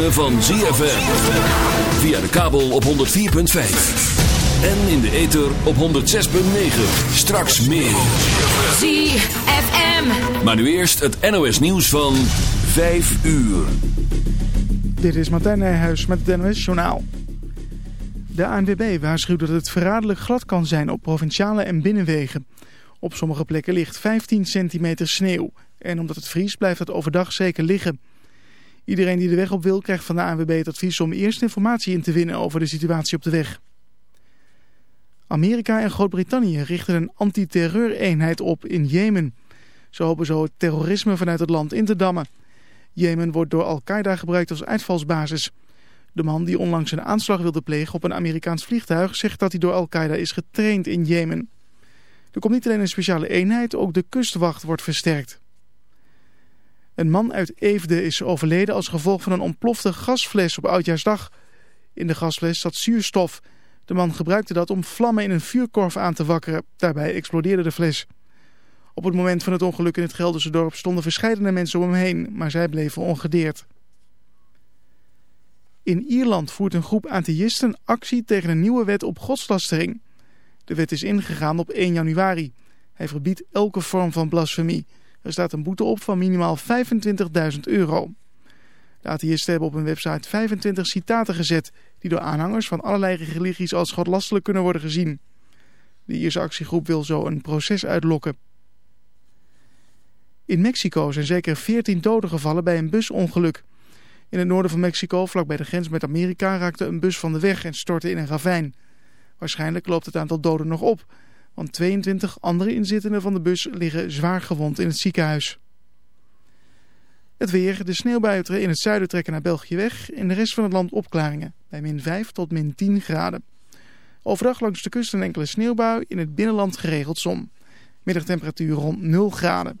ritme van ZFM. Via de kabel op 104.5. En in de ether op 106.9. Straks meer. ZFM. Maar nu eerst het NOS nieuws van 5 uur. Dit is Martijn Nijhuis met het NOS Journaal. De ANWB waarschuwt dat het verraderlijk glad kan zijn op provinciale en binnenwegen. Op sommige plekken ligt 15 centimeter sneeuw. En omdat het vries blijft het overdag zeker liggen. Iedereen die de weg op wil krijgt van de ANWB het advies om eerst informatie in te winnen over de situatie op de weg. Amerika en Groot-Brittannië richten een antiterreureenheid op in Jemen. Ze hopen zo het terrorisme vanuit het land in te dammen. Jemen wordt door Al-Qaeda gebruikt als uitvalsbasis. De man die onlangs een aanslag wilde plegen op een Amerikaans vliegtuig zegt dat hij door Al-Qaeda is getraind in Jemen. Er komt niet alleen een speciale eenheid, ook de kustwacht wordt versterkt. Een man uit Eefde is overleden als gevolg van een ontplofte gasfles op Oudjaarsdag. In de gasfles zat zuurstof. De man gebruikte dat om vlammen in een vuurkorf aan te wakkeren. Daarbij explodeerde de fles. Op het moment van het ongeluk in het Gelderse dorp stonden verschillende mensen om hem heen, maar zij bleven ongedeerd. In Ierland voert een groep atheïsten actie tegen een nieuwe wet op godslastering. De wet is ingegaan op 1 januari. Hij verbiedt elke vorm van blasfemie. Er staat een boete op van minimaal 25.000 euro. De atheïsten hebben op hun website 25 citaten gezet... die door aanhangers van allerlei religies als godlastelijk kunnen worden gezien. De Ierse actiegroep wil zo een proces uitlokken. In Mexico zijn zeker 14 doden gevallen bij een busongeluk. In het noorden van Mexico, vlakbij de grens met Amerika, raakte een bus van de weg en stortte in een ravijn. Waarschijnlijk loopt het aantal doden nog op, want 22 andere inzittenden van de bus liggen zwaar gewond in het ziekenhuis. Het weer, de sneeuwbuien in het zuiden trekken naar België weg, in de rest van het land opklaringen, bij min 5 tot min 10 graden. Overdag langs de kust een enkele sneeuwbui, in het binnenland geregeld zon. Middagtemperatuur rond 0 graden.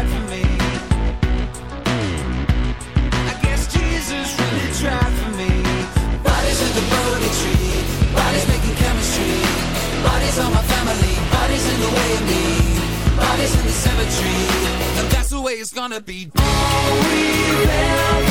the way of me. Bodies in the cemetery, and that's the way it's gonna be. All we ever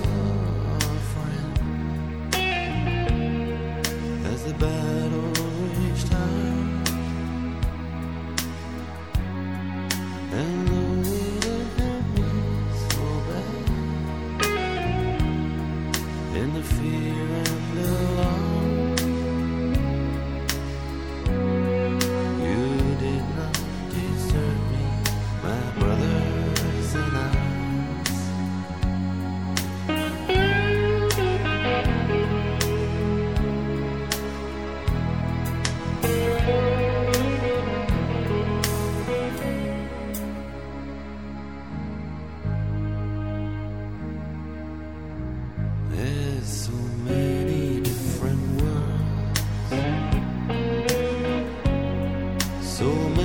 so much.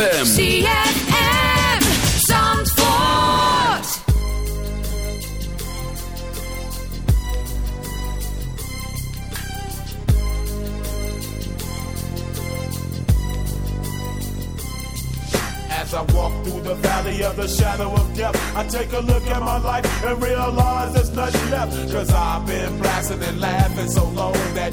ZFM. ZFM. Zandvoort. As I walk through the valley of the shadow of death, I take a look at my life and realize there's nothing left. Cause I've been blasting and laughing so long that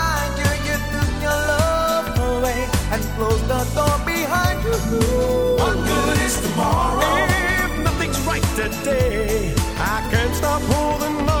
and closed the door behind you. What good is tomorrow? If nothing's right today, I can't stop holding on